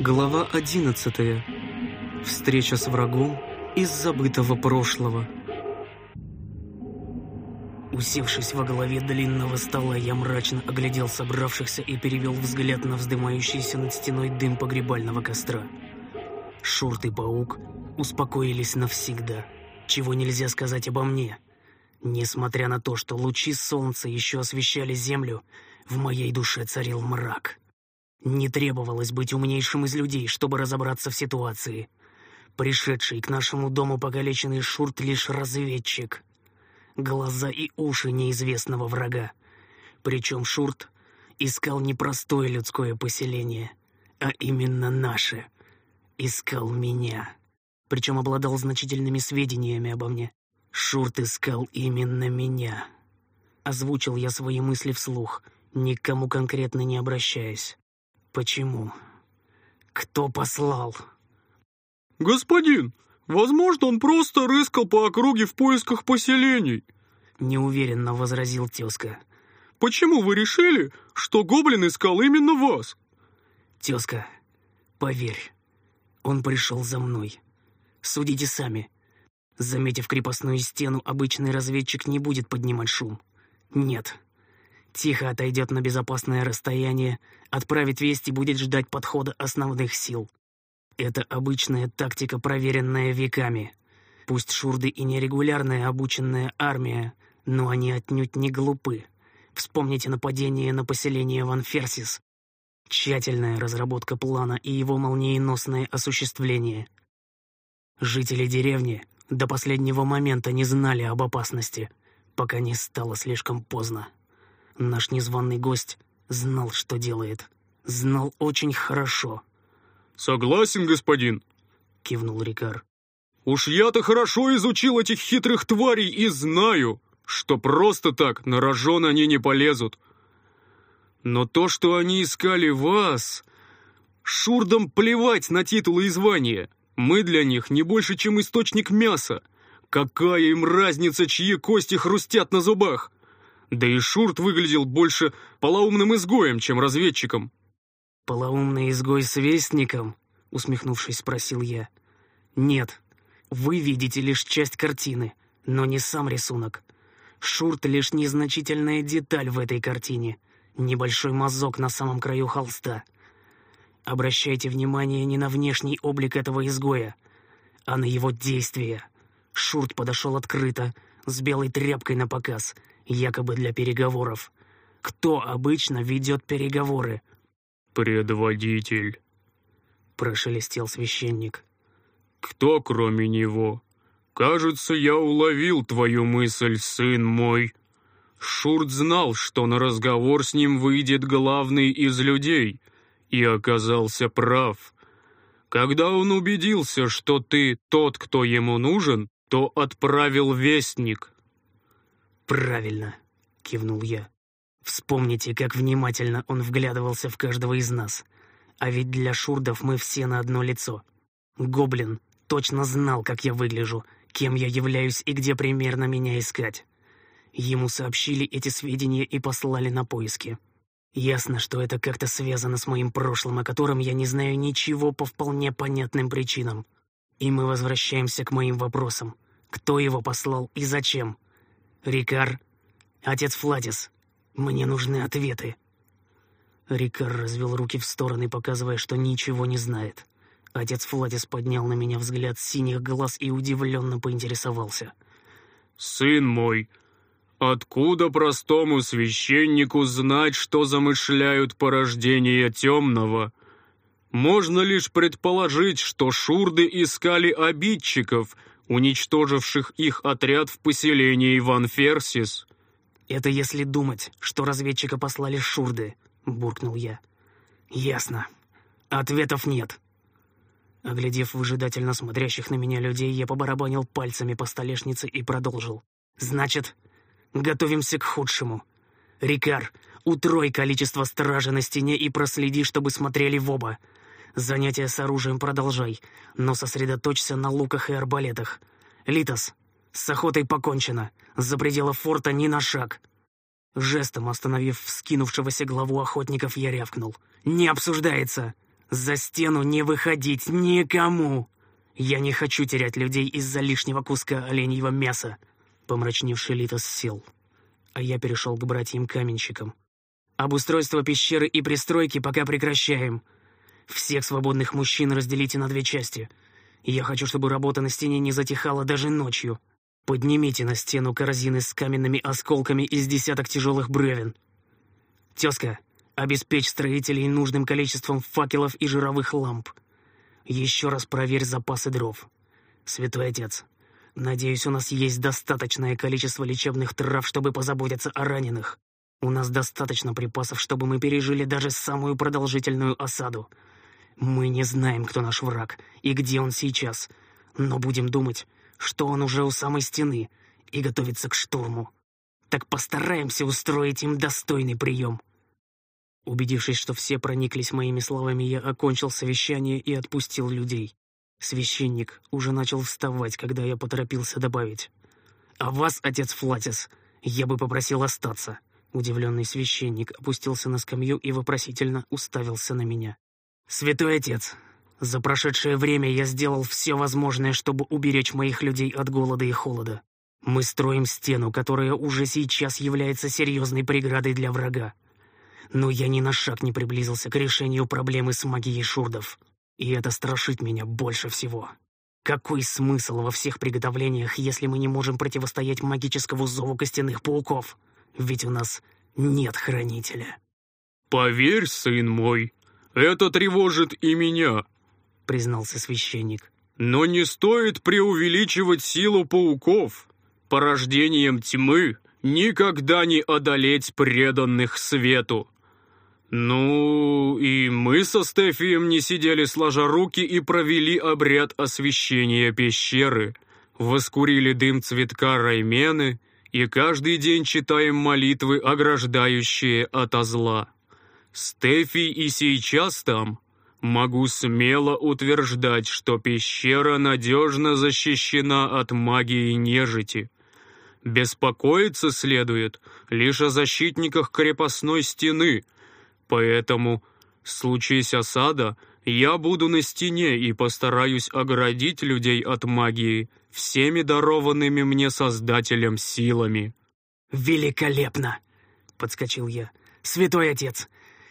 Глава 11. Встреча с врагом из забытого прошлого. Усевшись во главе длинного стола, я мрачно оглядел собравшихся и перевел взгляд на вздымающийся над стеной дым погребального костра. Шурт и Паук успокоились навсегда, чего нельзя сказать обо мне. Несмотря на то, что лучи солнца еще освещали землю, в моей душе царил мрак. Не требовалось быть умнейшим из людей, чтобы разобраться в ситуации. Пришедший к нашему дому покалеченный Шурт лишь разведчик. Глаза и уши неизвестного врага. Причем Шурт искал не простое людское поселение, а именно наше. Искал меня. Причем обладал значительными сведениями обо мне. Шурт искал именно меня. Озвучил я свои мысли вслух, никому конкретно не обращаясь. Почему? Кто послал? «Господин, возможно, он просто рыскал по округе в поисках поселений», — неуверенно возразил тезка. «Почему вы решили, что гоблин искал именно вас?» «Тезка, поверь, он пришел за мной. Судите сами. Заметив крепостную стену, обычный разведчик не будет поднимать шум. Нет, тихо отойдет на безопасное расстояние, отправит весть и будет ждать подхода основных сил. Это обычная тактика, проверенная веками. Пусть шурды и нерегулярная обученная армия, но они отнюдь не глупы. Вспомните нападение на поселение Ванферсис. Тщательная разработка плана и его молниеносное осуществление. Жители деревни до последнего момента не знали об опасности, пока не стало слишком поздно. Наш незваный гость знал, что делает. Знал очень хорошо. «Согласен, господин», — кивнул Рикар. «Уж я-то хорошо изучил этих хитрых тварей и знаю, что просто так на рожон они не полезут. Но то, что они искали вас... Шурдам плевать на титулы и звания. Мы для них не больше, чем источник мяса. Какая им разница, чьи кости хрустят на зубах? Да и Шурт выглядел больше полоумным изгоем, чем разведчиком. «Полоумный изгой с вестником?» — усмехнувшись, спросил я. «Нет, вы видите лишь часть картины, но не сам рисунок. Шурт — лишь незначительная деталь в этой картине, небольшой мазок на самом краю холста. Обращайте внимание не на внешний облик этого изгоя, а на его действия. Шурт подошел открыто, с белой тряпкой на показ — якобы для переговоров. Кто обычно ведет переговоры? «Предводитель», — прошелестел священник. «Кто, кроме него? Кажется, я уловил твою мысль, сын мой. Шурт знал, что на разговор с ним выйдет главный из людей, и оказался прав. Когда он убедился, что ты тот, кто ему нужен, то отправил вестник, «Правильно», — кивнул я. «Вспомните, как внимательно он вглядывался в каждого из нас. А ведь для шурдов мы все на одно лицо. Гоблин точно знал, как я выгляжу, кем я являюсь и где примерно меня искать. Ему сообщили эти сведения и послали на поиски. Ясно, что это как-то связано с моим прошлым, о котором я не знаю ничего по вполне понятным причинам. И мы возвращаемся к моим вопросам. Кто его послал и зачем?» «Рикар, отец Флатис, мне нужны ответы». Рикар развел руки в стороны, показывая, что ничего не знает. Отец Флатис поднял на меня взгляд синих глаз и удивленно поинтересовался. «Сын мой, откуда простому священнику знать, что замышляют порождения темного?» Можно лишь предположить, что шурды искали обидчиков, уничтоживших их отряд в поселении Ван Ферсис. «Это если думать, что разведчика послали шурды», — буркнул я. «Ясно. Ответов нет». Оглядев выжидательно смотрящих на меня людей, я побарабанил пальцами по столешнице и продолжил. «Значит, готовимся к худшему. Рикар, утрой количество стражи на стене и проследи, чтобы смотрели в оба. Занятия с оружием продолжай, но сосредоточься на луках и арбалетах. Литос, с охотой покончено. За пределы форта ни на шаг. Жестом остановив вскинувшегося главу охотников, я рявкнул. «Не обсуждается! За стену не выходить никому! Я не хочу терять людей из-за лишнего куска оленьего мяса!» Помрачневший Литос сел, а я перешел к братьям-каменщикам. «Обустройство пещеры и пристройки пока прекращаем. Всех свободных мужчин разделите на две части. Я хочу, чтобы работа на стене не затихала даже ночью. Поднимите на стену корзины с каменными осколками из десяток тяжелых бревен. Тезка, обеспечь строителей нужным количеством факелов и жировых ламп. Еще раз проверь запасы дров. Святой Отец, надеюсь, у нас есть достаточное количество лечебных трав, чтобы позаботиться о раненых. У нас достаточно припасов, чтобы мы пережили даже самую продолжительную осаду. Мы не знаем, кто наш враг и где он сейчас, но будем думать, что он уже у самой стены и готовится к штурму. Так постараемся устроить им достойный прием. Убедившись, что все прониклись моими словами, я окончил совещание и отпустил людей. Священник уже начал вставать, когда я поторопился добавить. «А вас, отец Флатис, я бы попросил остаться». Удивленный священник опустился на скамью и вопросительно уставился на меня. «Святой отец, за прошедшее время я сделал все возможное, чтобы уберечь моих людей от голода и холода. Мы строим стену, которая уже сейчас является серьезной преградой для врага но я ни на шаг не приблизился к решению проблемы с магией шурдов. И это страшит меня больше всего. Какой смысл во всех приготовлениях, если мы не можем противостоять магическому зову костяных пауков? Ведь у нас нет хранителя. «Поверь, сын мой, это тревожит и меня», — признался священник. «Но не стоит преувеличивать силу пауков. Порождением тьмы никогда не одолеть преданных свету. «Ну, и мы со Стефием не сидели сложа руки и провели обряд освящения пещеры, воскурили дым цветка раймены и каждый день читаем молитвы, ограждающие ото зла. Стефи и сейчас там. Могу смело утверждать, что пещера надежно защищена от магии нежити». Беспокоиться следует лишь о защитниках крепостной стены — Поэтому, случись осада, я буду на стене и постараюсь оградить людей от магии всеми дарованными мне Создателем силами». «Великолепно!» — подскочил я. «Святой Отец!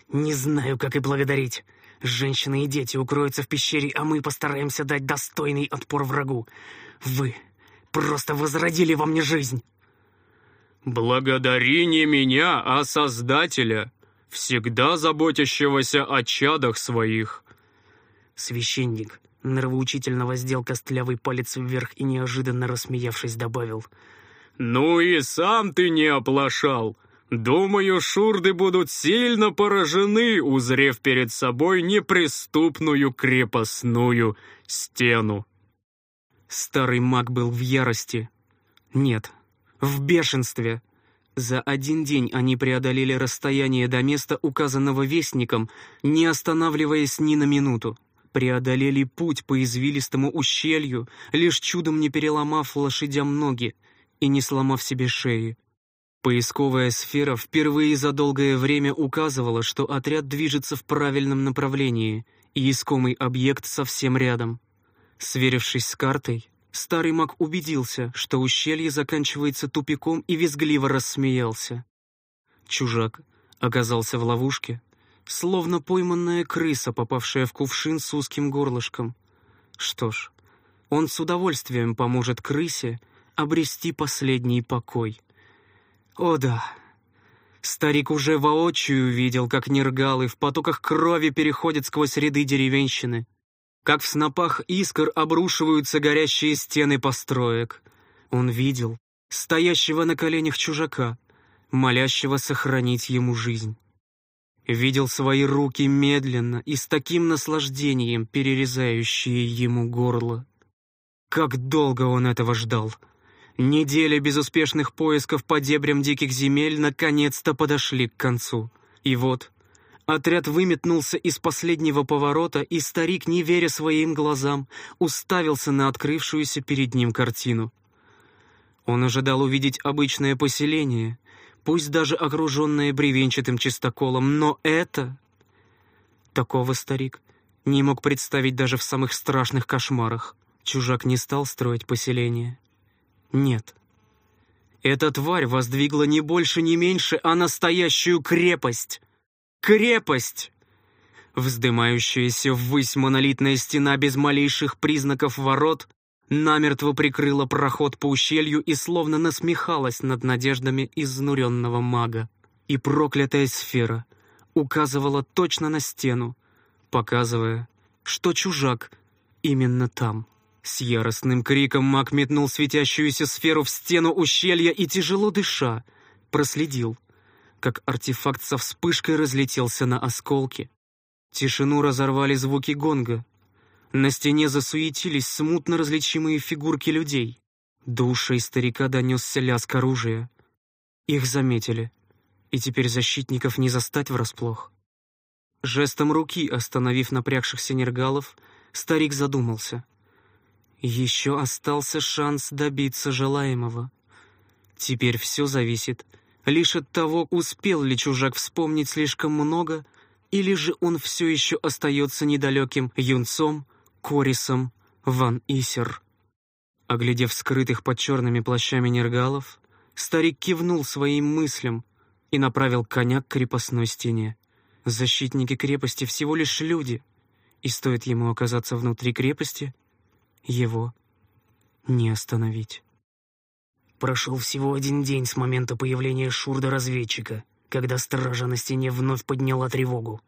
Не знаю, как и благодарить. Женщины и дети укроются в пещере, а мы постараемся дать достойный отпор врагу. Вы просто возродили во мне жизнь!» «Благодари не меня, а Создателя!» всегда заботящегося о чадах своих». Священник нравоучительно воздел костлявый палец вверх и, неожиданно рассмеявшись, добавил. «Ну и сам ты не оплошал. Думаю, шурды будут сильно поражены, узрев перед собой неприступную крепостную стену». Старый маг был в ярости. Нет, в бешенстве. За один день они преодолели расстояние до места, указанного вестником, не останавливаясь ни на минуту. Преодолели путь по извилистому ущелью, лишь чудом не переломав лошадям ноги и не сломав себе шеи. Поисковая сфера впервые за долгое время указывала, что отряд движется в правильном направлении, и искомый объект совсем рядом. Сверившись с картой, Старый маг убедился, что ущелье заканчивается тупиком и визгливо рассмеялся. Чужак оказался в ловушке, словно пойманная крыса, попавшая в кувшин с узким горлышком. Что ж, он с удовольствием поможет крысе обрести последний покой. О да, старик уже воочию видел, как нергалы в потоках крови переходят сквозь ряды деревенщины — как в снопах искр обрушиваются горящие стены построек. Он видел стоящего на коленях чужака, молящего сохранить ему жизнь. Видел свои руки медленно и с таким наслаждением перерезающие ему горло. Как долго он этого ждал! Недели безуспешных поисков по дебрям диких земель наконец-то подошли к концу. И вот Отряд выметнулся из последнего поворота, и старик, не веря своим глазам, уставился на открывшуюся перед ним картину. Он ожидал увидеть обычное поселение, пусть даже окруженное бревенчатым чистоколом, но это... Такого старик не мог представить даже в самых страшных кошмарах. Чужак не стал строить поселение. Нет. Эта тварь воздвигла не больше, не меньше, а настоящую крепость. Крепость! Вздымающаяся ввысь монолитная стена без малейших признаков ворот намертво прикрыла проход по ущелью и словно насмехалась над надеждами изнуренного мага. И проклятая сфера указывала точно на стену, показывая, что чужак именно там. С яростным криком маг метнул светящуюся сферу в стену ущелья и, тяжело дыша, проследил, как артефакт со вспышкой разлетелся на осколки. Тишину разорвали звуки гонга. На стене засуетились смутно различимые фигурки людей. До ушей старика донесся лязг оружия. Их заметили, и теперь защитников не застать врасплох. Жестом руки, остановив напрягшихся нергалов, старик задумался. Еще остался шанс добиться желаемого. Теперь все зависит лишь от того, успел ли чужак вспомнить слишком много, или же он все еще остается недалеким юнцом, Корисом, Ван Исер. Оглядев скрытых под черными плащами нергалов, старик кивнул своим мыслям и направил коня к крепостной стене. Защитники крепости всего лишь люди, и стоит ему оказаться внутри крепости, его не остановить. Прошел всего один день с момента появления Шурда-разведчика, когда стража на стене вновь подняла тревогу.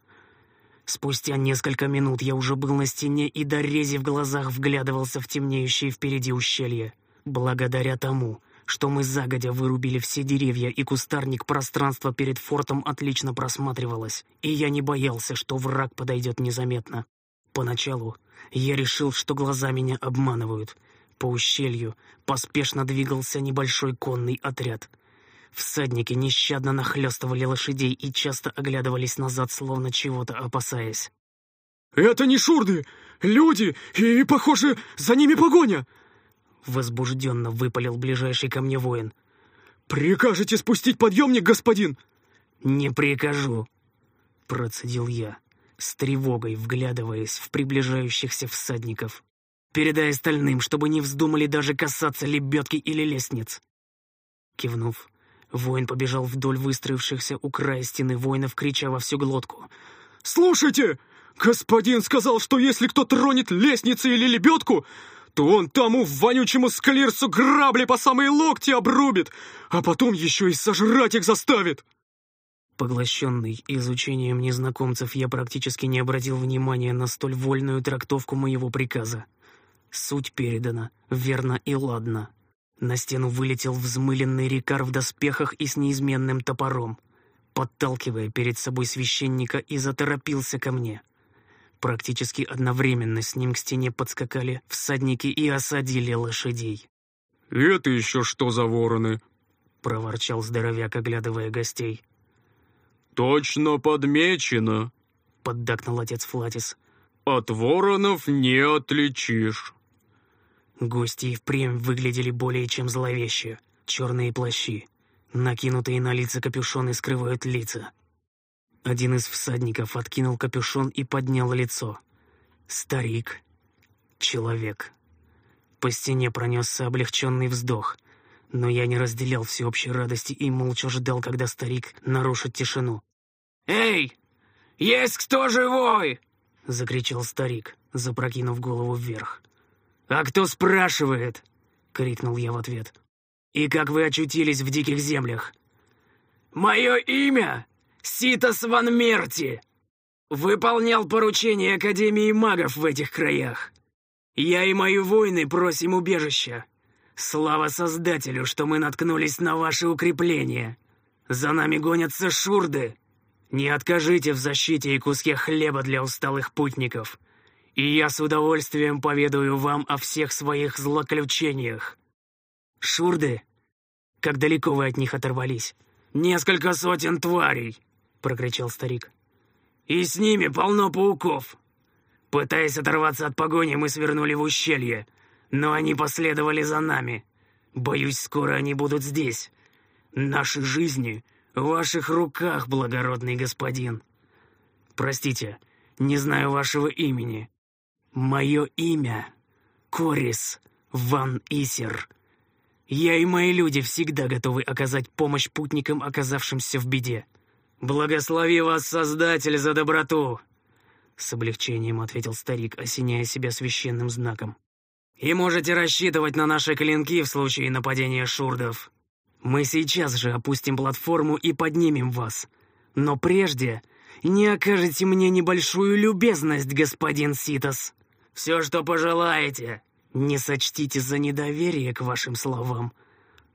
Спустя несколько минут я уже был на стене и до рези в глазах вглядывался в темнеющее впереди ущелье. Благодаря тому, что мы загодя вырубили все деревья и кустарник пространство перед фортом отлично просматривалось, и я не боялся, что враг подойдет незаметно. Поначалу я решил, что глаза меня обманывают. По ущелью поспешно двигался небольшой конный отряд. Всадники нещадно нахлестывали лошадей и часто оглядывались назад, словно чего-то опасаясь. «Это не шурды! Люди! И, похоже, за ними погоня!» Возбужденно выпалил ближайший ко мне воин. «Прикажете спустить подъемник, господин?» «Не прикажу», — процедил я, с тревогой вглядываясь в приближающихся всадников. «Передай остальным, чтобы не вздумали даже касаться лебедки или лестниц». Кивнув, воин побежал вдоль выстроившихся у края стены воинов, крича во всю глотку. «Слушайте! Господин сказал, что если кто тронет лестницы или лебедку, то он тому вонючему склирсу грабли по самые локти обрубит, а потом еще и сожрать их заставит!» Поглощенный изучением незнакомцев, я практически не обратил внимания на столь вольную трактовку моего приказа. Суть передана, верно и ладно. На стену вылетел взмыленный рикар в доспехах и с неизменным топором, подталкивая перед собой священника и заторопился ко мне. Практически одновременно с ним к стене подскакали всадники и осадили лошадей. «Это еще что за вороны?» — проворчал здоровяк, оглядывая гостей. «Точно подмечено», — поддакнул отец Флатис. «От воронов не отличишь». Гости и впрямь выглядели более чем зловеще. Черные плащи, накинутые на лица капюшоны скрывают лица. Один из всадников откинул капюшон и поднял лицо. Старик. Человек. По стене пронесся облегченный вздох, но я не разделял всеобщей радости и молча ждал, когда старик нарушит тишину. «Эй, есть кто живой?» — закричал старик, запрокинув голову вверх. «А кто спрашивает?» — крикнул я в ответ. «И как вы очутились в диких землях?» «Мое имя Ситас Ван Мерти. Выполнял поручение Академии магов в этих краях. Я и мои воины просим убежища. Слава Создателю, что мы наткнулись на ваши укрепления. За нами гонятся шурды. Не откажите в защите и куске хлеба для усталых путников. И я с удовольствием поведаю вам о всех своих злоключениях. Шурды? Как далеко вы от них оторвались? Несколько сотен тварей. — прокричал старик. «И с ними полно пауков. Пытаясь оторваться от погони, мы свернули в ущелье, но они последовали за нами. Боюсь, скоро они будут здесь. Наши жизни в ваших руках, благородный господин. Простите, Не знаю вашего имени. Мое имя — Корис Ван Исер. Я и мои люди всегда готовы оказать помощь путникам, оказавшимся в беде. Благослови вас, Создатель, за доброту!» С облегчением ответил старик, осеняя себя священным знаком. «И можете рассчитывать на наши клинки в случае нападения шурдов. Мы сейчас же опустим платформу и поднимем вас. Но прежде не окажете мне небольшую любезность, господин Ситос. Все, что пожелаете. Не сочтите за недоверие к вашим словам.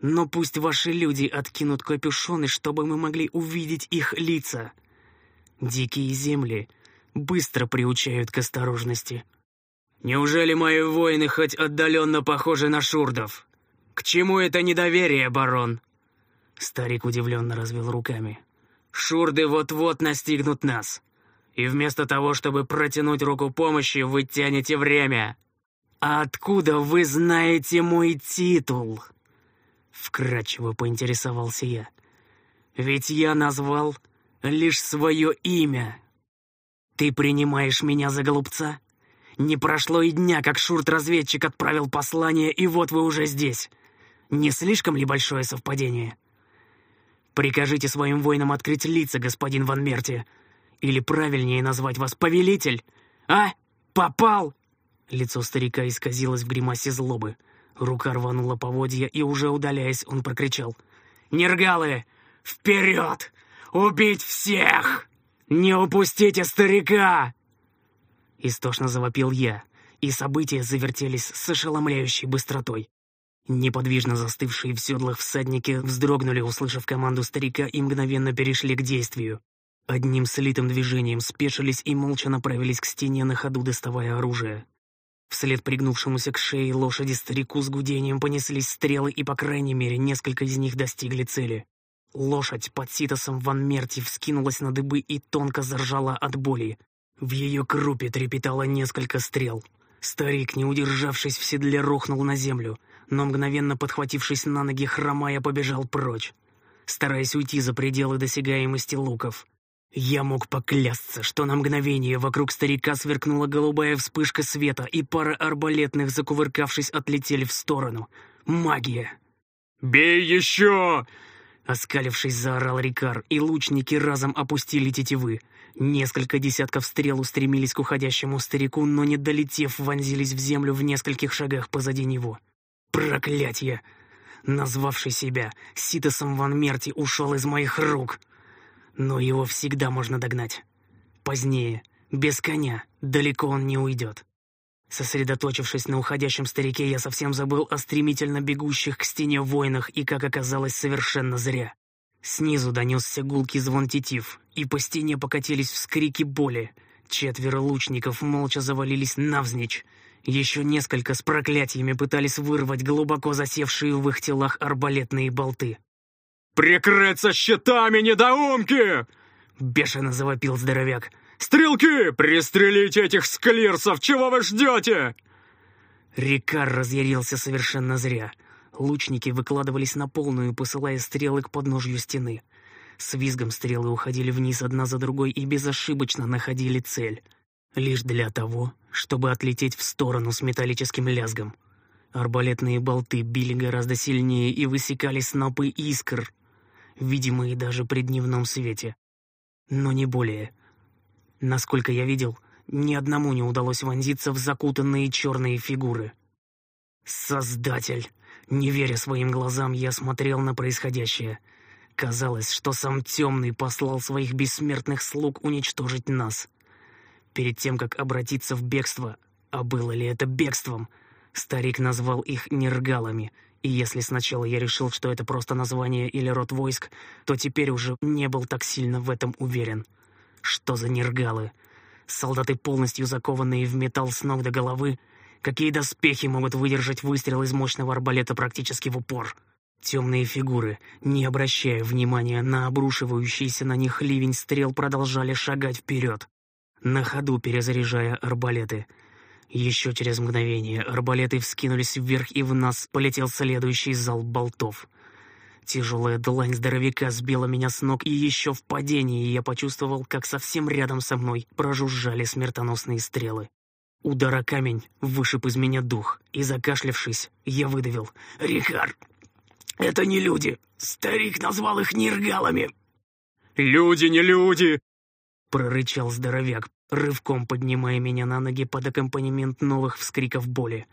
Но пусть ваши люди откинут капюшоны, чтобы мы могли увидеть их лица. Дикие земли быстро приучают к осторожности. Неужели мои воины хоть отдаленно похожи на шурдов? К чему это недоверие, барон? Старик удивленно развел руками. Шурды вот-вот настигнут нас. И вместо того, чтобы протянуть руку помощи, вы тянете время. А откуда вы знаете мой титул? Вкратчиво поинтересовался я. Ведь я назвал лишь свое имя. Ты принимаешь меня за голубца? Не прошло и дня, как шурт-разведчик отправил послание, и вот вы уже здесь. Не слишком ли большое совпадение? Прикажите своим воинам открыть лица, господин Ван Мерти. Или правильнее назвать вас повелитель. А? Попал!» Лицо старика исказилось в гримасе злобы. Рука рванула поводья, и уже удаляясь, он прокричал. «Нергалы, вперед! Убить всех! Не упустите старика!» Истошно завопил я, и события завертелись с ошеломляющей быстротой. Неподвижно застывшие в седлах всадники вздрогнули, услышав команду старика, и мгновенно перешли к действию. Одним слитым движением спешились и молча направились к стене на ходу, доставая оружие. Вслед пригнувшемуся к шее лошади старику с гудением понеслись стрелы, и, по крайней мере, несколько из них достигли цели. Лошадь под ситосом Ван Мерти вскинулась на дыбы и тонко заржала от боли. В ее крупе трепетало несколько стрел. Старик, не удержавшись в седле, рухнул на землю, но, мгновенно подхватившись на ноги, хромая, побежал прочь, стараясь уйти за пределы досягаемости луков. Я мог поклясться, что на мгновение вокруг старика сверкнула голубая вспышка света, и пара арбалетных, закувыркавшись, отлетели в сторону. Магия! «Бей еще!» Оскалившись, заорал Рикар, и лучники разом опустили тетивы. Несколько десятков стрел устремились к уходящему старику, но, не долетев, вонзились в землю в нескольких шагах позади него. Проклятье! Назвавший себя Ситосом Ван Мерти ушел из моих рук. Но его всегда можно догнать. Позднее, без коня, далеко он не уйдет. Сосредоточившись на уходящем старике, я совсем забыл о стремительно бегущих к стене воинах, и, как оказалось, совершенно зря. Снизу донесся гулкий звон тетив, и по стене покатились вскрики боли. Четверо лучников молча завалились навзничь. Еще несколько с проклятиями пытались вырвать глубоко засевшие в их телах арбалетные болты. «Прикрыться щитами, недоумки!» Бешено завопил здоровяк. «Стрелки! Пристрелите этих склирсов! Чего вы ждете?» Рикар разъярился совершенно зря. Лучники выкладывались на полную, посылая стрелы к подножью стены. С визгом стрелы уходили вниз одна за другой и безошибочно находили цель. Лишь для того, чтобы отлететь в сторону с металлическим лязгом. Арбалетные болты били гораздо сильнее и высекали снопы искр, видимые даже при дневном свете. Но не более. Насколько я видел, ни одному не удалось вонзиться в закутанные черные фигуры. Создатель! Не веря своим глазам, я смотрел на происходящее. Казалось, что сам Темный послал своих бессмертных слуг уничтожить нас. Перед тем, как обратиться в бегство, а было ли это бегством, старик назвал их нергалами, и если сначала я решил, что это просто название или род войск, то теперь уже не был так сильно в этом уверен. Что за нергалы? Солдаты, полностью закованные в металл с ног до головы, Какие доспехи могут выдержать выстрел из мощного арбалета практически в упор? Темные фигуры, не обращая внимания на обрушивающийся на них ливень стрел, продолжали шагать вперед, на ходу перезаряжая арбалеты. Еще через мгновение арбалеты вскинулись вверх, и в нас полетел следующий зал болтов. Тяжелая длань здоровяка сбила меня с ног, и еще в падении я почувствовал, как совсем рядом со мной прожужжали смертоносные стрелы. Удар о камень вышиб из меня дух, и, закашлявшись, я выдавил. «Рихард, это не люди! Старик назвал их нергалами!» «Люди не люди!» — прорычал здоровяк, рывком поднимая меня на ноги под аккомпанемент новых вскриков боли.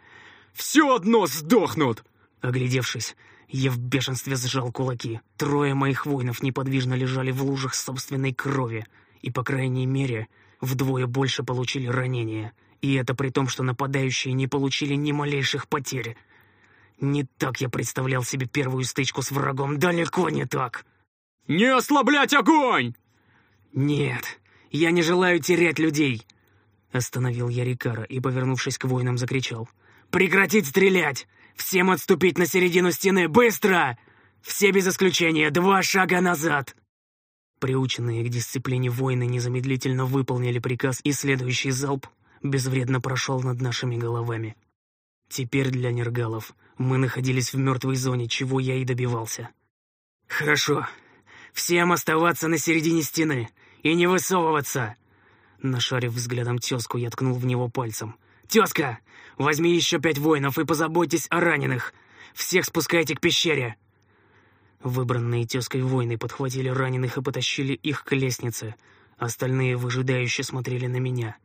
«Все одно сдохнут!» Оглядевшись, я в бешенстве сжал кулаки. Трое моих воинов неподвижно лежали в лужах собственной крови, и, по крайней мере, вдвое больше получили ранения. И это при том, что нападающие не получили ни малейших потерь. Не так я представлял себе первую стычку с врагом, далеко не так. «Не ослаблять огонь!» «Нет, я не желаю терять людей!» Остановил я Рикара и, повернувшись к воинам, закричал. «Прекратить стрелять! Всем отступить на середину стены! Быстро! Все без исключения, два шага назад!» Приученные к дисциплине воины незамедлительно выполнили приказ, и следующий залп безвредно прошел над нашими головами. Теперь для нергалов мы находились в мертвой зоне, чего я и добивался. «Хорошо. Всем оставаться на середине стены и не высовываться!» Нашарив взглядом тезку, я ткнул в него пальцем. «Тезка, возьми еще пять воинов и позаботьтесь о раненых. Всех спускайте к пещере!» Выбранные тезкой воины подхватили раненых и потащили их к лестнице. Остальные выжидающе смотрели на меня.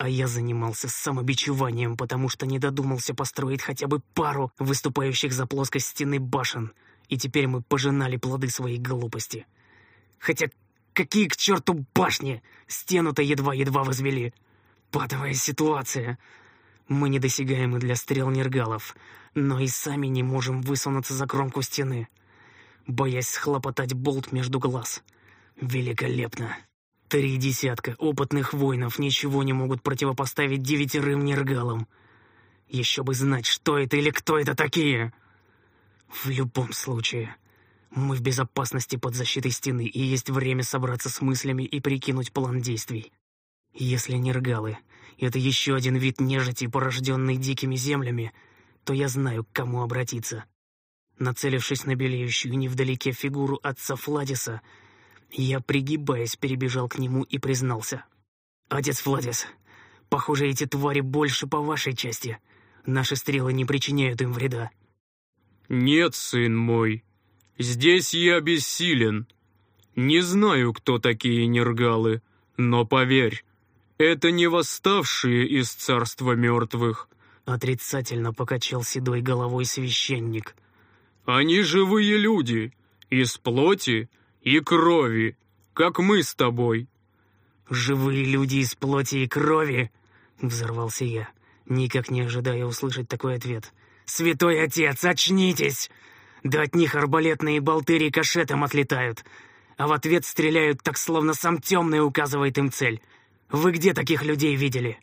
А я занимался самобичеванием, потому что не додумался построить хотя бы пару выступающих за плоскость стены башен. И теперь мы пожинали плоды своей глупости. Хотя какие к черту башни? Стену-то едва-едва возвели. Патовая ситуация. Мы недосягаемы для стрел нергалов, но и сами не можем высунуться за кромку стены боясь схлопотать болт между глаз. Великолепно. Три десятка опытных воинов ничего не могут противопоставить девятерым нергалам. Еще бы знать, что это или кто это такие. В любом случае, мы в безопасности под защитой стены, и есть время собраться с мыслями и прикинуть план действий. Если нергалы — это еще один вид нежити, порожденный дикими землями, то я знаю, к кому обратиться. Нацелившись на белеющую невдалеке фигуру отца Фладиса, я, пригибаясь, перебежал к нему и признался. «Отец Фладис, похоже, эти твари больше по вашей части. Наши стрелы не причиняют им вреда». «Нет, сын мой, здесь я бессилен. Не знаю, кто такие нергалы, но поверь, это не восставшие из царства мертвых». Отрицательно покачал седой головой священник — они живые люди, из плоти и крови, как мы с тобой». «Живые люди из плоти и крови?» — взорвался я, никак не ожидая услышать такой ответ. «Святой отец, очнитесь! Да от них арбалетные болты рикошетом отлетают, а в ответ стреляют так, словно сам темный указывает им цель. Вы где таких людей видели?»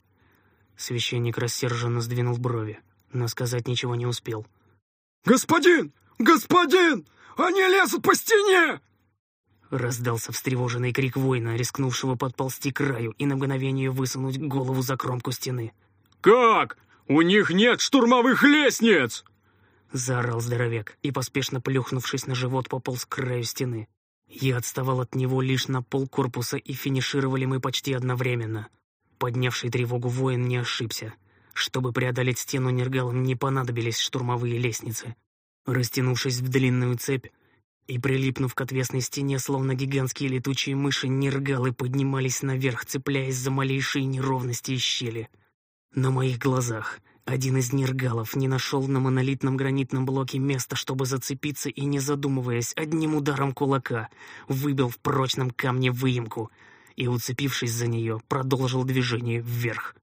Священник рассерженно сдвинул брови, но сказать ничего не успел. «Господин! «Господин! Они лезут по стене!» Раздался встревоженный крик воина, рискнувшего подползти к краю и на мгновение высунуть голову за кромку стены. «Как? У них нет штурмовых лестниц!» Заорал здоровяк и, поспешно плюхнувшись на живот, пополз к краю стены. Я отставал от него лишь на пол корпуса, и финишировали мы почти одновременно. Поднявший тревогу воин не ошибся. Чтобы преодолеть стену нергалам, не понадобились штурмовые лестницы. Растянувшись в длинную цепь и прилипнув к отвесной стене, словно гигантские летучие мыши, нергалы поднимались наверх, цепляясь за малейшие неровности и щели. На моих глазах один из нергалов не нашел на монолитном гранитном блоке места, чтобы зацепиться, и, не задумываясь, одним ударом кулака выбил в прочном камне выемку и, уцепившись за нее, продолжил движение вверх.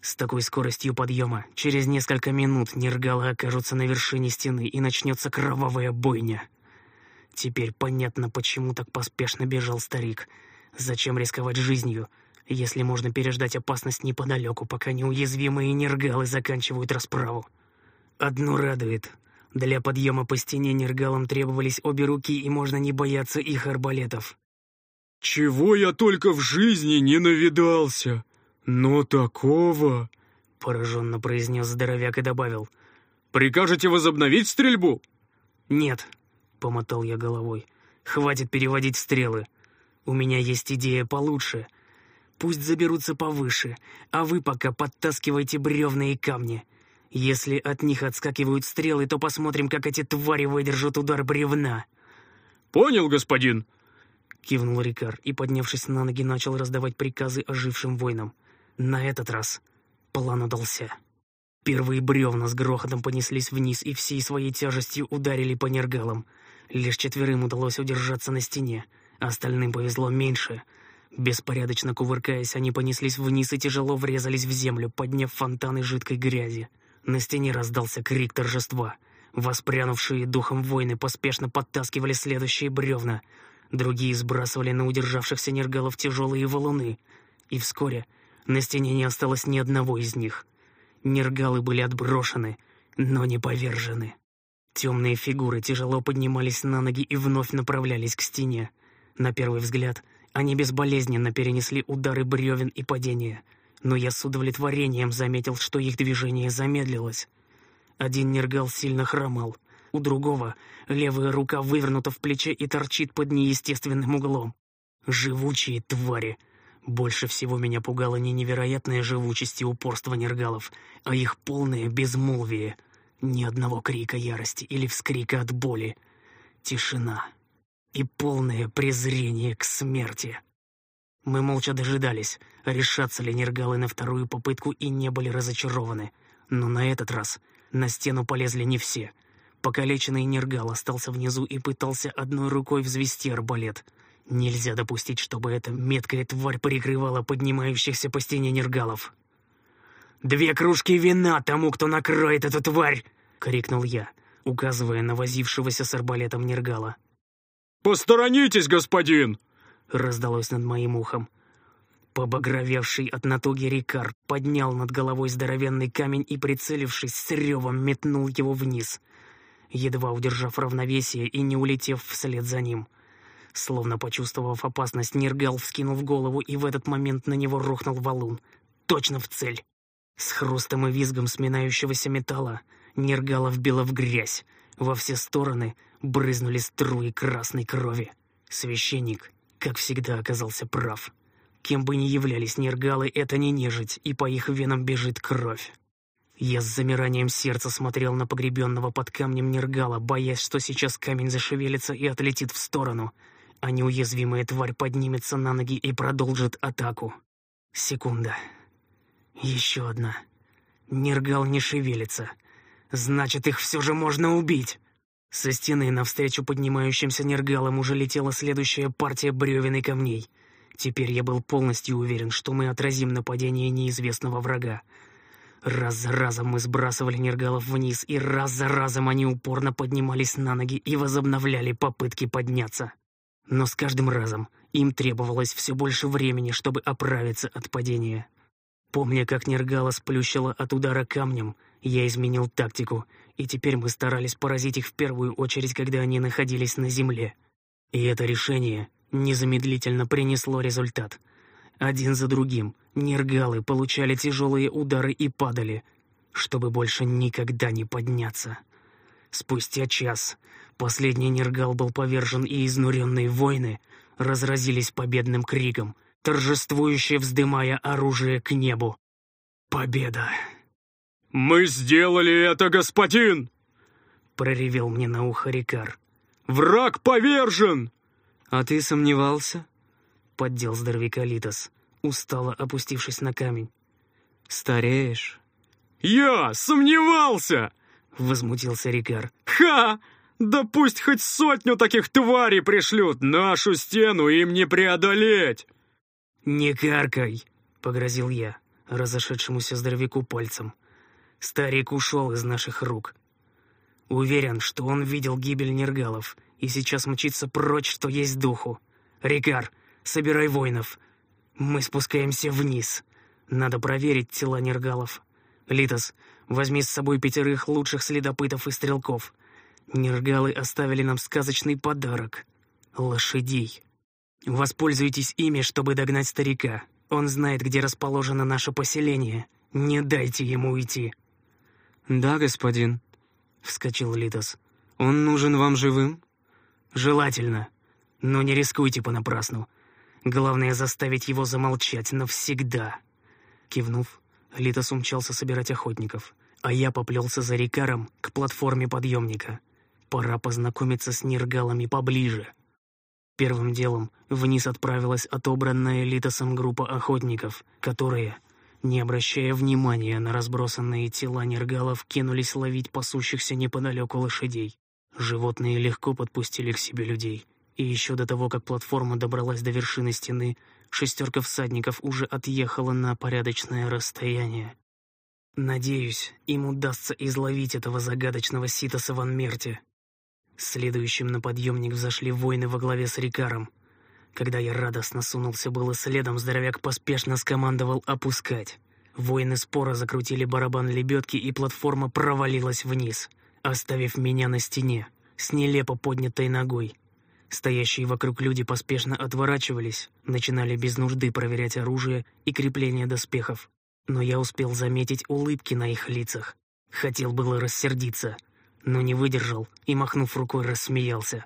С такой скоростью подъема через несколько минут нергалы окажутся на вершине стены и начнется кровавая бойня. Теперь понятно, почему так поспешно бежал старик. Зачем рисковать жизнью, если можно переждать опасность неподалеку, пока неуязвимые нергалы заканчивают расправу? Одно радует. Для подъема по стене нергалам требовались обе руки, и можно не бояться их арбалетов. «Чего я только в жизни не навидался!» «Но такого...» — пораженно произнес здоровяк и добавил. «Прикажете возобновить стрельбу?» «Нет. Помотал я головой. «Хватит переводить стрелы. У меня есть идея получше. Пусть заберутся повыше, а вы пока подтаскивайте бревна и камни. Если от них отскакивают стрелы, то посмотрим, как эти твари выдержат удар бревна». «Понял, господин», — кивнул Рикар и, поднявшись на ноги, начал раздавать приказы ожившим воинам. На этот раз план удался. Первые бревна с грохотом понеслись вниз и всей своей тяжестью ударили по нергалам. Лишь четверым удалось удержаться на стене, остальным повезло меньше. Беспорядочно кувыркаясь, они понеслись вниз и тяжело врезались в землю, подняв фонтаны жидкой грязи. На стене раздался крик торжества. Воспрянувшие духом воины поспешно подтаскивали следующие бревна. Другие сбрасывали на удержавшихся нергалов тяжелые валуны. И вскоре на стене не осталось ни одного из них. Нергалы были отброшены, но не повержены. Темные фигуры тяжело поднимались на ноги и вновь направлялись к стене. На первый взгляд, они безболезненно перенесли удары бревен и падения, но я с удовлетворением заметил, что их движение замедлилось. Один нергал сильно хромал, у другого левая рука вывернута в плече и торчит под неестественным углом. Живучие твари — больше всего меня пугало не невероятная живучесть и упорство нергалов, а их полное безмолвие. Ни одного крика ярости или вскрика от боли. Тишина и полное презрение к смерти. Мы молча дожидались, решатся ли нергалы на вторую попытку и не были разочарованы. Но на этот раз на стену полезли не все. Покалеченный нергал остался внизу и пытался одной рукой взвести арбалет — Нельзя допустить, чтобы эта меткая тварь перекрывала поднимающихся по стене нергалов. «Две кружки вина тому, кто накроет эту тварь!» — крикнул я, указывая на возившегося с арбалетом нергала. «Посторонитесь, господин!» — раздалось над моим ухом. Побагровевший от натуги Рикар поднял над головой здоровенный камень и, прицелившись с ревом, метнул его вниз, едва удержав равновесие и не улетев вслед за ним — Словно почувствовав опасность, Нергал вскинул голову, и в этот момент на него рухнул валун. Точно в цель. С хрустом и визгом сминающегося металла Нергала вбила в грязь. Во все стороны брызнули струи красной крови. Священник, как всегда, оказался прав. Кем бы ни являлись нергалы, это не нежить, и по их венам бежит кровь. Я с замиранием сердца смотрел на погребенного под камнем нергала, боясь, что сейчас камень зашевелится и отлетит в сторону — а неуязвимая тварь поднимется на ноги и продолжит атаку. Секунда. Еще одна. Нергал не шевелится. Значит, их все же можно убить. Со стены навстречу поднимающимся нергалам уже летела следующая партия бревен и камней. Теперь я был полностью уверен, что мы отразим нападение неизвестного врага. Раз за разом мы сбрасывали нергалов вниз, и раз за разом они упорно поднимались на ноги и возобновляли попытки подняться. Но с каждым разом им требовалось все больше времени, чтобы оправиться от падения. Помня, как Нергала сплющила от удара камнем, я изменил тактику, и теперь мы старались поразить их в первую очередь, когда они находились на земле. И это решение незамедлительно принесло результат. Один за другим Нергалы получали тяжелые удары и падали, чтобы больше никогда не подняться. Спустя час последний Нергал был повержен, и изнуренные воины разразились победным криком, торжествующе вздымая оружие к небу. Победа! «Мы сделали это, господин!» — проревел мне на ухо Рикар. «Враг повержен!» «А ты сомневался?» — поддел здоровяка Литос, устало опустившись на камень. «Стареешь?» «Я сомневался!» — возмутился Рикар. «Ха! Да пусть хоть сотню таких тварей пришлют, нашу стену им не преодолеть!» «Не каркай!» — погрозил я, разошедшемуся здоровяку пальцем. Старик ушел из наших рук. Уверен, что он видел гибель нергалов и сейчас мчится прочь, что есть духу. «Рикар, собирай воинов. Мы спускаемся вниз. Надо проверить тела нергалов. Литос, Возьми с собой пятерых лучших следопытов и стрелков. Нергалы оставили нам сказочный подарок — лошадей. Воспользуйтесь ими, чтобы догнать старика. Он знает, где расположено наше поселение. Не дайте ему уйти». «Да, господин», — вскочил Литос. «Он нужен вам живым?» Желательно. Но не рискуйте понапрасну. Главное заставить его замолчать навсегда. Кивнув, Литос умчался собирать охотников, а я поплелся за Рикаром к платформе подъемника. Пора познакомиться с нергалами поближе. Первым делом вниз отправилась отобранная Литосом группа охотников, которые, не обращая внимания на разбросанные тела нергалов, кинулись ловить пасущихся неподалеку лошадей. Животные легко подпустили к себе людей, и еще до того, как платформа добралась до вершины стены, шестерка всадников уже отъехала на порядочное расстояние. Надеюсь, им удастся изловить этого загадочного Ситоса Ван Мерти. Следующим на подъемник взошли воины во главе с Рикаром. Когда я радостно сунулся было следом, здоровяк поспешно скомандовал опускать. Воины спора закрутили барабан лебедки, и платформа провалилась вниз, оставив меня на стене, с нелепо поднятой ногой. Стоящие вокруг люди поспешно отворачивались, начинали без нужды проверять оружие и крепление доспехов. Но я успел заметить улыбки на их лицах. Хотел было рассердиться — но не выдержал и, махнув рукой, рассмеялся.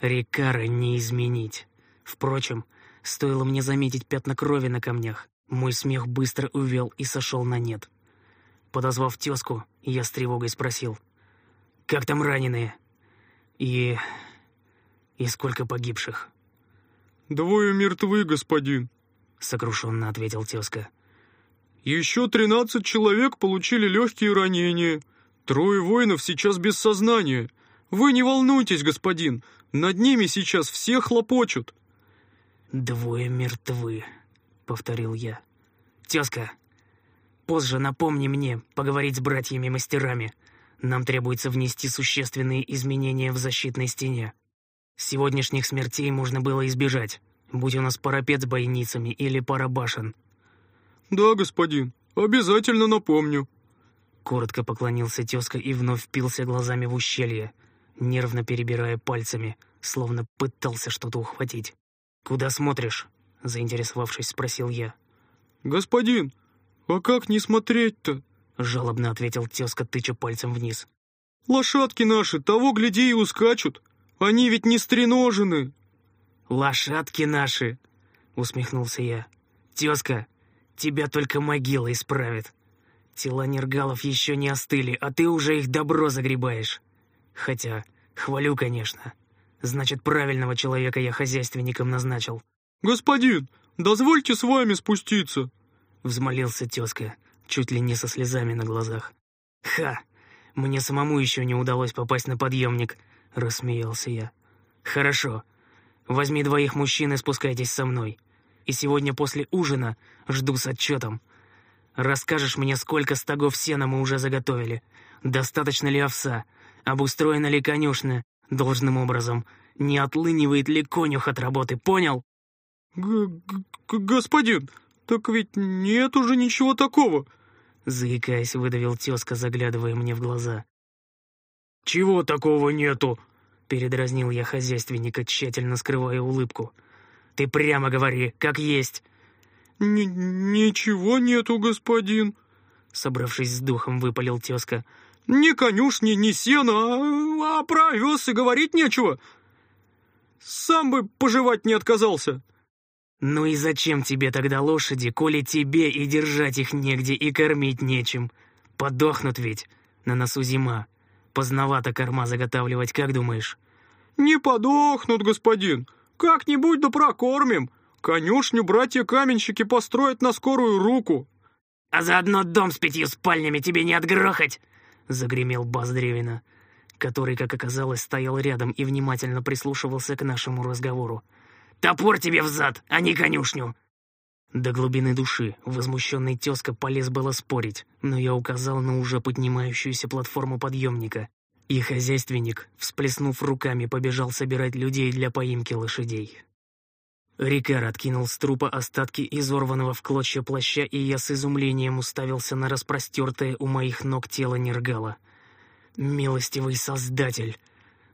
Рикара не изменить. Впрочем, стоило мне заметить пятна крови на камнях, мой смех быстро увел и сошел на нет. Подозвав тезку, я с тревогой спросил. «Как там раненые?» «И... и сколько погибших?» «Двое мертвы, господин», — сокрушенно ответил тезка. «Еще тринадцать человек получили легкие ранения». Трое воинов сейчас без сознания. Вы не волнуйтесь, господин, над ними сейчас все хлопочут». «Двое мертвы», — повторил я. «Тезка, позже напомни мне поговорить с братьями-мастерами. Нам требуется внести существенные изменения в защитной стене. Сегодняшних смертей можно было избежать, будь у нас парапет с бойницами или пара башен». «Да, господин, обязательно напомню», Коротко поклонился тезка и вновь впился глазами в ущелье, нервно перебирая пальцами, словно пытался что-то ухватить. «Куда смотришь?» — заинтересовавшись, спросил я. «Господин, а как не смотреть-то?» — жалобно ответил тезка, тыча пальцем вниз. «Лошадки наши, того гляди и ускачут. Они ведь не стреножены». «Лошадки наши!» — усмехнулся я. «Тезка, тебя только могила исправит». Тела нергалов еще не остыли, а ты уже их добро загребаешь. Хотя, хвалю, конечно. Значит, правильного человека я хозяйственником назначил. «Господин, дозвольте с вами спуститься!» Взмолился тезка, чуть ли не со слезами на глазах. «Ха! Мне самому еще не удалось попасть на подъемник!» Рассмеялся я. «Хорошо. Возьми двоих мужчин и спускайтесь со мной. И сегодня после ужина жду с отчетом. Расскажешь мне, сколько стогов сена мы уже заготовили? Достаточно ли овса? Обустроена ли конюшня должным образом? Не отлынивает ли конюх от работы, понял? Г -г «Господин, так ведь нет уже ничего такого!» Заикаясь, выдавил тезка, заглядывая мне в глаза. «Чего такого нету?» Передразнил я хозяйственника, тщательно скрывая улыбку. «Ты прямо говори, как есть!» «Ничего нету, господин», — собравшись с духом, выпалил тезка. «Ни конюшни, ни сена, а, а про овес и говорить нечего. Сам бы пожевать не отказался». «Ну и зачем тебе тогда лошади, коли тебе и держать их негде, и кормить нечем? Подохнут ведь, на носу зима. Поздновато корма заготавливать, как думаешь?» «Не подохнут, господин. Как-нибудь да прокормим. Конюшню братья-каменщики построят на скорую руку. «А заодно дом с пятью спальнями тебе не отгрохать!» — загремел бас Древина, который, как оказалось, стоял рядом и внимательно прислушивался к нашему разговору. «Топор тебе в зад, а не конюшню!» До глубины души возмущенный тезка полез было спорить, но я указал на уже поднимающуюся платформу подъемника, и хозяйственник, всплеснув руками, побежал собирать людей для поимки лошадей. Рикар откинул с трупа остатки изорванного в клочья плаща, и я с изумлением уставился на распростертое у моих ног тело Нергала. «Милостивый Создатель!»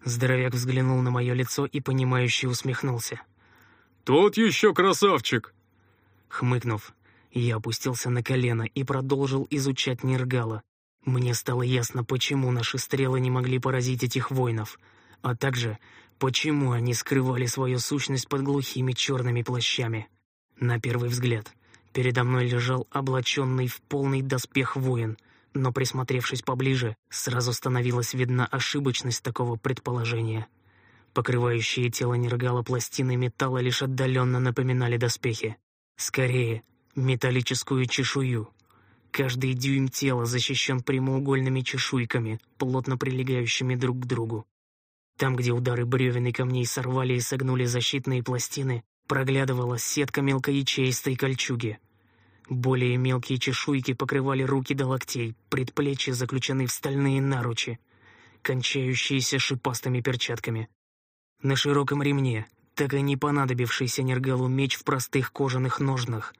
Здоровяк взглянул на мое лицо и, понимающе усмехнулся. «Тот еще красавчик!» Хмыкнув, я опустился на колено и продолжил изучать Нергала. Мне стало ясно, почему наши стрелы не могли поразить этих воинов, а также Почему они скрывали свою сущность под глухими черными плащами? На первый взгляд, передо мной лежал облаченный в полный доспех воин, но присмотревшись поближе, сразу становилась видна ошибочность такого предположения. Покрывающие тело Нергала пластины металла лишь отдаленно напоминали доспехи. Скорее, металлическую чешую. Каждый дюйм тела защищен прямоугольными чешуйками, плотно прилегающими друг к другу. Там, где удары бревен и камней сорвали и согнули защитные пластины, проглядывала сетка мелкоячеистой кольчуги. Более мелкие чешуйки покрывали руки до локтей, предплечья заключены в стальные наручи, кончающиеся шипастыми перчатками. На широком ремне, так и не понадобившийся Нергалу меч в простых кожаных ножнах.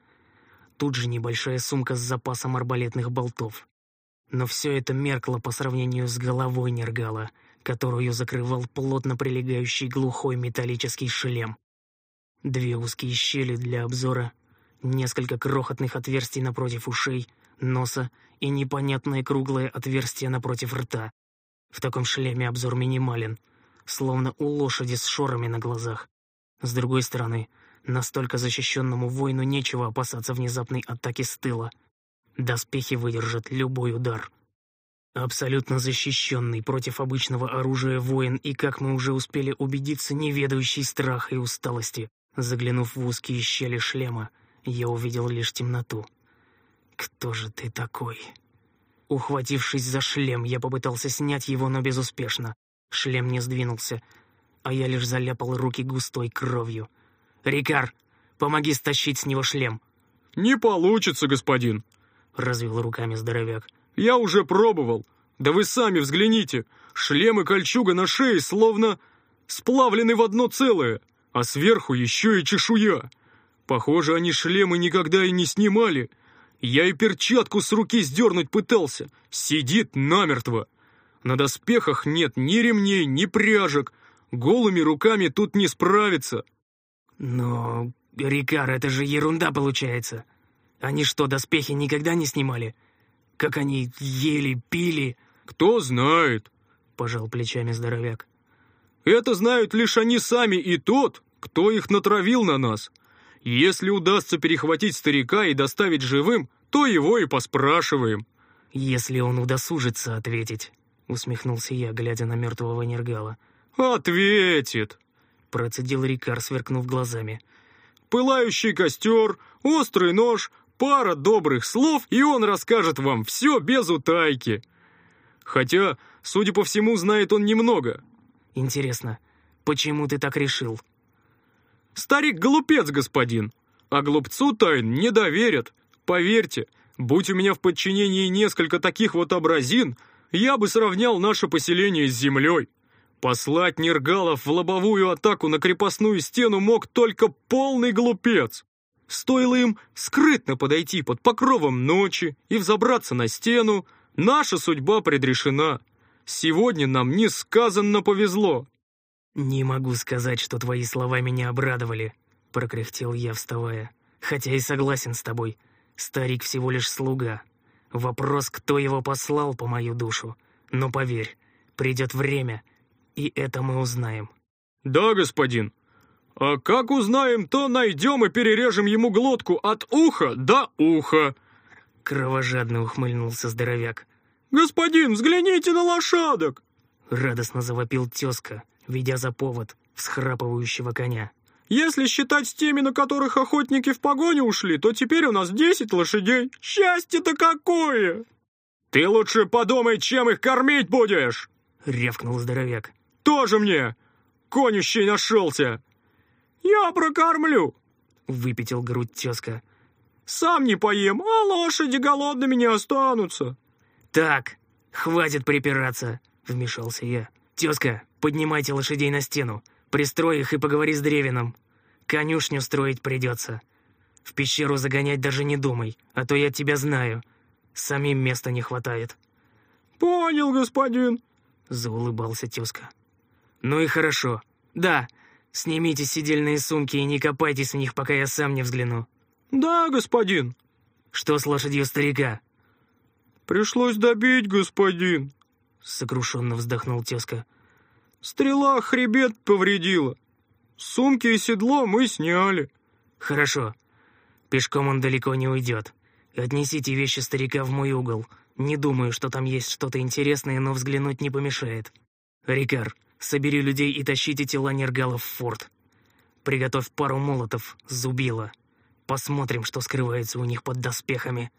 Тут же небольшая сумка с запасом арбалетных болтов. Но все это меркло по сравнению с головой Нергала, которую закрывал плотно прилегающий глухой металлический шлем. Две узкие щели для обзора, несколько крохотных отверстий напротив ушей, носа и непонятное круглое отверстие напротив рта. В таком шлеме обзор минимален, словно у лошади с шорами на глазах. С другой стороны, настолько защищенному воину нечего опасаться внезапной атаки с тыла. Доспехи выдержат любой удар. Абсолютно защищенный против обычного оружия воин и, как мы уже успели убедиться, не ведающий страха и усталости. Заглянув в узкие щели шлема, я увидел лишь темноту. «Кто же ты такой?» Ухватившись за шлем, я попытался снять его, но безуспешно. Шлем не сдвинулся, а я лишь заляпал руки густой кровью. «Рикар, помоги стащить с него шлем!» «Не получится, господин!» — развел руками здоровяк. «Я уже пробовал. Да вы сами взгляните. Шлем и кольчуга на шее словно сплавлены в одно целое, а сверху еще и чешуя. Похоже, они шлемы никогда и не снимали. Я и перчатку с руки сдернуть пытался. Сидит намертво. На доспехах нет ни ремней, ни пряжек. Голыми руками тут не справиться. Но, Рикар, это же ерунда получается. Они что, доспехи никогда не снимали? Как они ели, пили? Кто знает, пожал плечами здоровяк. Это знают лишь они сами и тот, кто их натравил на нас. Если удастся перехватить старика и доставить живым, то его и поспрашиваем. Если он удосужится ответить усмехнулся я, глядя на мертвого Нергала. «Ответит!» — процедил Рикар, сверкнув глазами. «Пылающий костер, острый нож, пара добрых слов, и он расскажет вам все без утайки. Хотя, судя по всему, знает он немного». «Интересно, почему ты так решил?» «Старик глупец, господин, а глупцу тайн не доверят. Поверьте, будь у меня в подчинении несколько таких вот образин, я бы сравнял наше поселение с землей. Послать Нергалов в лобовую атаку на крепостную стену мог только полный глупец. Стоило им скрытно подойти под покровом ночи и взобраться на стену, наша судьба предрешена. Сегодня нам несказанно повезло. «Не могу сказать, что твои слова меня обрадовали», — прокряхтел я, вставая. «Хотя и согласен с тобой. Старик всего лишь слуга, Вопрос, кто его послал по мою душу. Но поверь, придет время, и это мы узнаем. Да, господин. А как узнаем, то найдем и перережем ему глотку от уха до уха. Кровожадно ухмыльнулся здоровяк. «Господин, взгляните на лошадок!» Радостно завопил тезка, ведя за повод всхрапывающего коня. Если считать с теми, на которых охотники в погоню ушли, то теперь у нас десять лошадей. Счастье-то какое!» «Ты лучше подумай, чем их кормить будешь!» — рявкнул здоровяк. «Тоже мне! Конющий нашелся!» «Я прокормлю!» — выпятил грудь тезка. «Сам не поем, а лошади голодными не останутся!» «Так, хватит припираться!» — вмешался я. «Тезка, поднимайте лошадей на стену. Пристрой их и поговори с Древином. Конюшню строить придется. В пещеру загонять даже не думай, а то я тебя знаю. Самим места не хватает». «Понял, господин», — заулыбался тезка. «Ну и хорошо. Да, снимите сидельные сумки и не копайтесь в них, пока я сам не взгляну». «Да, господин». «Что с лошадью старика?» «Пришлось добить, господин», — сокрушенно вздохнул тезка. Стрела хребет повредила. Сумки и седло мы сняли». «Хорошо. Пешком он далеко не уйдет. Отнесите вещи старика в мой угол. Не думаю, что там есть что-то интересное, но взглянуть не помешает. Рикар, собери людей и тащите тела нергалов в форт. Приготовь пару молотов, зубила. Посмотрим, что скрывается у них под доспехами.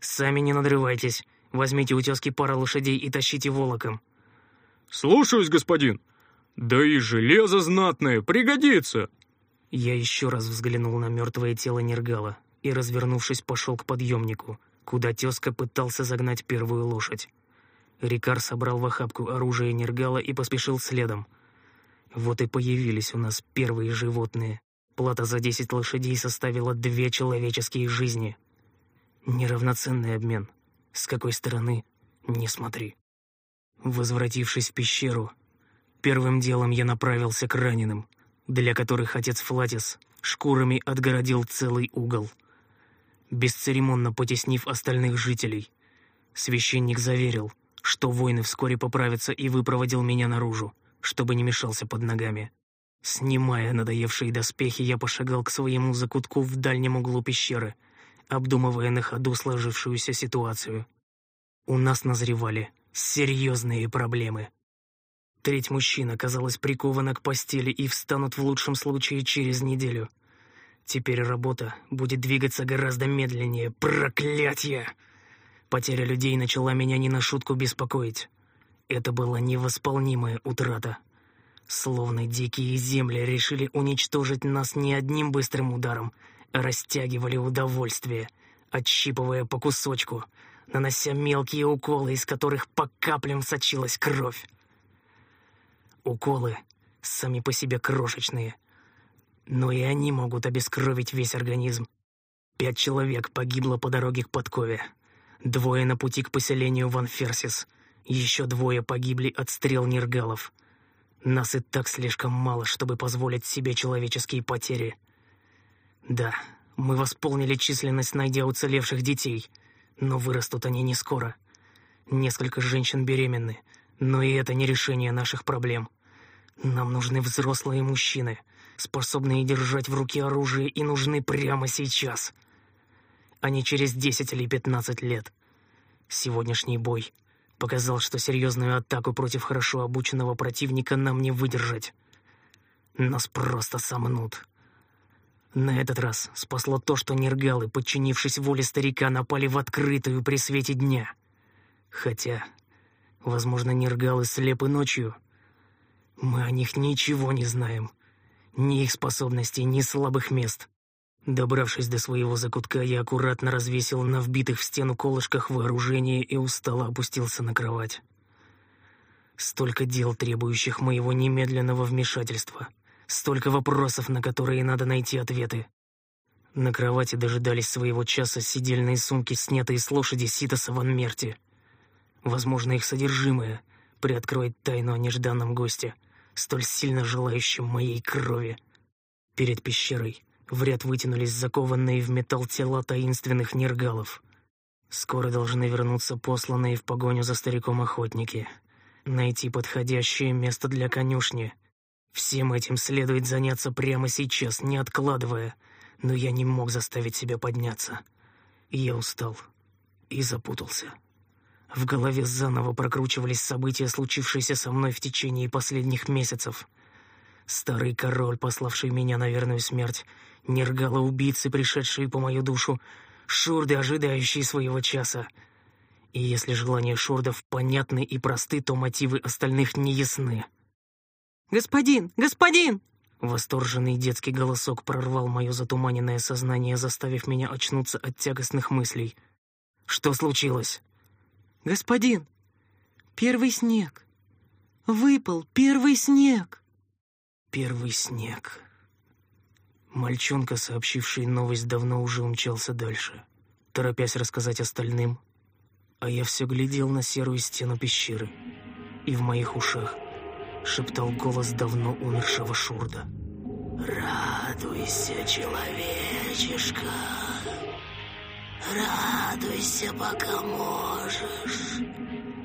Сами не надрывайтесь. Возьмите у тезки пару лошадей и тащите волоком. «Слушаюсь, господин. Да и железо знатное пригодится». Я еще раз взглянул на мертвое тело Нергала и, развернувшись, пошел к подъемнику, куда тезка пытался загнать первую лошадь. Рикар собрал в охапку оружие Нергала и поспешил следом. Вот и появились у нас первые животные. Плата за десять лошадей составила две человеческие жизни. Неравноценный обмен. С какой стороны — не смотри. Возвратившись в пещеру, первым делом я направился к раненым, для которых отец Флатис шкурами отгородил целый угол. Бесцеремонно потеснив остальных жителей, священник заверил, что воины вскоре поправятся и выпроводил меня наружу, чтобы не мешался под ногами. Снимая надоевшие доспехи, я пошагал к своему закутку в дальнем углу пещеры, обдумывая на ходу сложившуюся ситуацию. У нас назревали серьезные проблемы. Треть мужчин оказалась прикована к постели и встанут в лучшем случае через неделю. Теперь работа будет двигаться гораздо медленнее. Проклятье! Потеря людей начала меня не на шутку беспокоить. Это была невосполнимая утрата. Словно дикие земли решили уничтожить нас не одним быстрым ударом, а растягивали удовольствие, отщипывая по кусочку, нанося мелкие уколы, из которых по каплям сочилась кровь. Уколы сами по себе крошечные, но и они могут обескровить весь организм. Пять человек погибло по дороге к подкове. Двое на пути к поселению Ван Ферсис. Еще двое погибли от стрел нергалов. Нас и так слишком мало, чтобы позволить себе человеческие потери. Да, мы восполнили численность, найдя уцелевших детей, но вырастут они не скоро. Несколько женщин беременны, но и это не решение наших проблем. Нам нужны взрослые мужчины, способные держать в руке оружие и нужны прямо сейчас — а не через 10 или 15 лет. Сегодняшний бой показал, что серьезную атаку против хорошо обученного противника нам не выдержать. Нас просто сомнут. На этот раз спасло то, что нергалы, подчинившись воле старика, напали в открытую при свете дня. Хотя, возможно, нергалы слепы ночью. Мы о них ничего не знаем. Ни их способностей, ни слабых мест. Добравшись до своего закутка, я аккуратно развесил на вбитых в стену колышках вооружение и устало опустился на кровать. Столько дел, требующих моего немедленного вмешательства. Столько вопросов, на которые надо найти ответы. На кровати дожидались своего часа сидельные сумки, снятые с лошади Ситоса Ван Мерти. Возможно, их содержимое приоткроет тайну о нежданном госте, столь сильно желающем моей крови. Перед пещерой в ряд вытянулись закованные в металл тела таинственных нергалов. Скоро должны вернуться посланные в погоню за стариком охотники. Найти подходящее место для конюшни. Всем этим следует заняться прямо сейчас, не откладывая. Но я не мог заставить себя подняться. Я устал и запутался. В голове заново прокручивались события, случившиеся со мной в течение последних месяцев. Старый король, пославший меня на верную смерть, нергала-убийцы, пришедшие по мою душу, шурды, ожидающие своего часа. И если желания шурдов понятны и просты, то мотивы остальных не ясны. «Господин! Господин!» Восторженный детский голосок прорвал мое затуманенное сознание, заставив меня очнуться от тягостных мыслей. «Что случилось?» «Господин! Первый снег! Выпал первый снег!» «Первый снег!» Мальчонка, сообщивший новость, давно уже умчался дальше, торопясь рассказать остальным. А я все глядел на серую стену пещеры, и в моих ушах шептал голос давно умершего Шурда. «Радуйся, человечишка! Радуйся, пока можешь!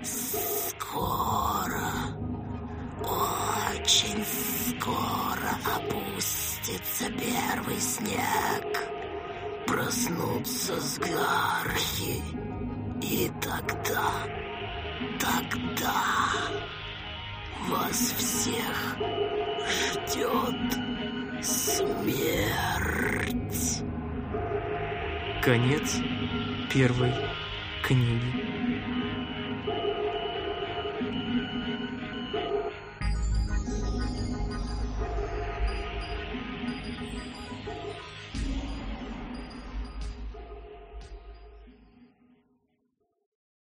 Скоро, Очень скоро опустится первый снег. Проснутся сгархи. И тогда, тогда вас всех ждет смерть. Конец первой книги.